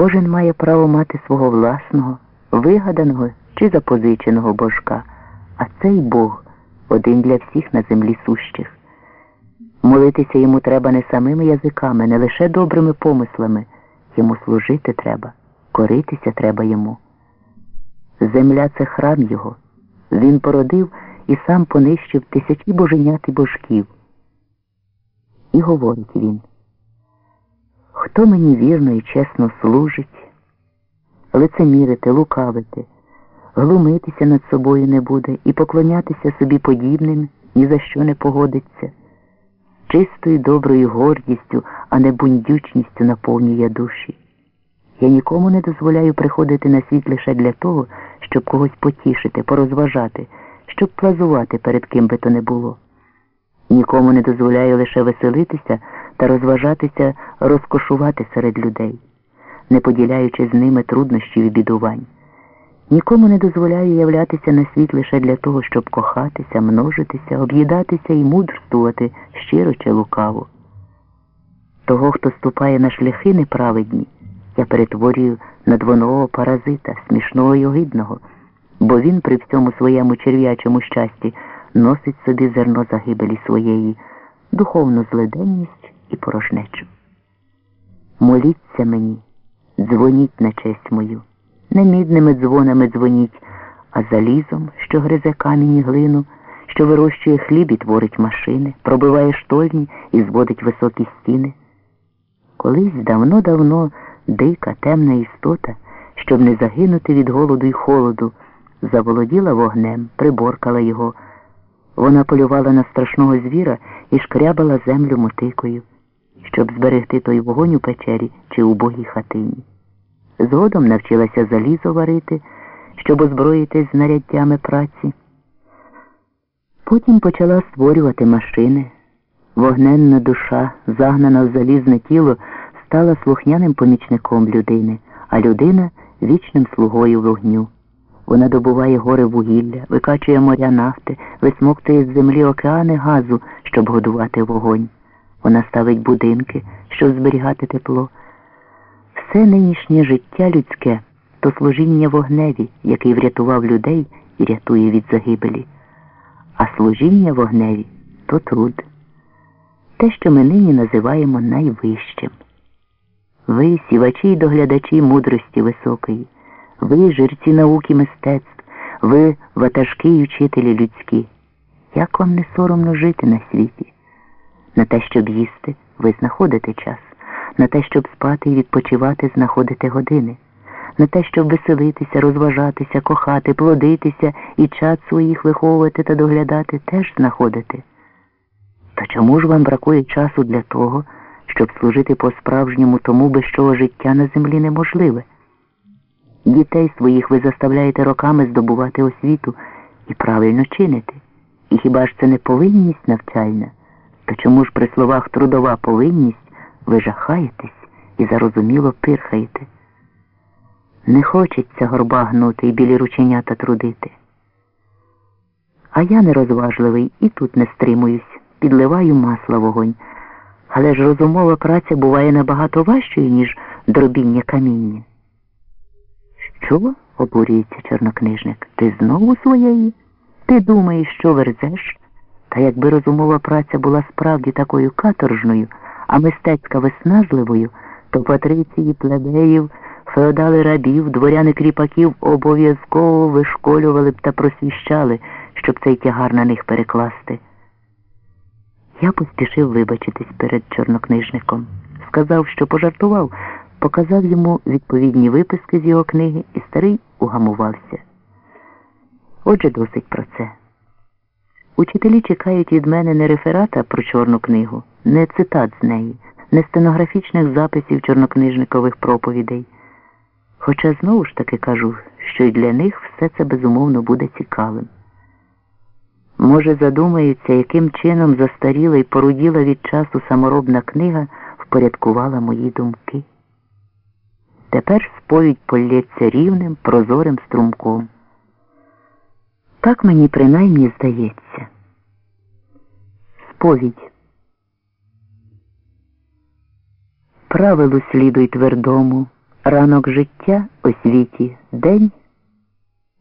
Кожен має право мати свого власного, вигаданого чи запозиченого божка, а цей Бог один для всіх на землі сущих. Молитися йому треба не самими язиками, не лише добрими помислами. Йому служити треба, коритися треба йому. Земля це храм його. Він породив і сам понищив тисячі боженят і божків. І говорить він. Хто мені вірно і чесно служить, лицемірити, лукавити, глумитися над собою не буде і поклонятися собі подібним ні за що не погодиться, чистою доброю гордістю, а не бундючністю наповнює душі. Я нікому не дозволяю приходити на світ лише для того, щоб когось потішити, порозважати, щоб плазувати перед ким би то не було. Нікому не дозволяю лише веселитися та розважатися, розкошувати серед людей, не поділяючи з ними труднощів і бідувань. Нікому не дозволяю являтися на світ лише для того, щоб кохатися, множитися, об'їдатися і мудрствувати щиро чи лукаво. Того, хто ступає на шляхи неправедні, я перетворюю на двоного паразита, смішного й огидного, бо він при всьому своєму черв'ячому щасті носить собі зерно загибелі своєї, духовну злиденність і порожнечу. Моліться мені, дзвоніть на честь мою, не мідними дзвонами дзвоніть, а залізом, що гризе камінь і глину, що вирощує хліб і творить машини, пробиває штольні і зводить високі стіни. Колись давно-давно дика, темна істота, щоб не загинути від голоду й холоду, заволоділа вогнем, приборкала його. Вона полювала на страшного звіра і шкрябала землю мотикою, щоб зберегти той вогонь у печері чи убогій хатині. Згодом навчилася залізо варити, щоб озброїтись знаряддями праці. Потім почала створювати машини. Вогненна душа, загнана в залізне тіло, стала слухняним помічником людини, а людина вічним слугою вогню. Вона добуває гори вугілля, викачує моря нафти, висмоктує з землі океани газу, щоб годувати вогонь. Вона ставить будинки, щоб зберігати тепло. Все нинішнє життя людське то служіння вогневі, який врятував людей і рятує від загибелі. А служіння вогневі то труд. Те, що ми нині називаємо найвищим. Ви, сівачі й доглядачі мудрості високої, ви, жерці науки мистецтв, ви ватажки й учителі людські. Як вам не соромно жити на світі? На те, щоб їсти, ви знаходите час, на те, щоб спати і відпочивати, знаходите години, на те, щоб веселитися, розважатися, кохати, плодитися і чад своїх виховувати та доглядати, теж знаходите. Та чому ж вам бракує часу для того, щоб служити по-справжньому тому, без чого життя на землі неможливе? Дітей своїх ви заставляєте роками здобувати освіту і правильно чинити. І хіба ж це не повинність навчальна? То чому ж при словах трудова повинність ви жахаєтесь і зарозуміло пирхаєте? Не хочеться горба гнути і білі рученята трудити. А я нерозважливий і тут не стримуюсь, підливаю масла вогонь. Але ж розумова праця буває набагато важчою, ніж дробіння каміння. Що? обурюється чорнокнижник. Ти знову своєї? Ти думаєш, що верзеш? Та якби розумова праця була справді такою каторжною, а мистецька виснажливою, то патриції, плебеїв, феодали рабів, дворяни кріпаків обов'язково вишколювали б та просвіщали, щоб цей тягар на них перекласти. Я поспішив вибачитись перед чорнокнижником. Сказав, що пожартував, показав йому відповідні виписки з його книги, старий угамувався. Отже, досить про це. Учителі чекають від мене не реферата про чорну книгу, не цитат з неї, не стенографічних записів чорнокнижникових проповідей. Хоча знову ж таки кажу, що й для них все це безумовно буде цікавим. Може, задумаються, яким чином застаріла і поруділа від часу саморобна книга впорядкувала мої думки. Тепер сповідь полється рівним, прозорим струмком. Так мені принаймні здається. Сповідь. Правилу слідуй твердому, Ранок життя у світі, день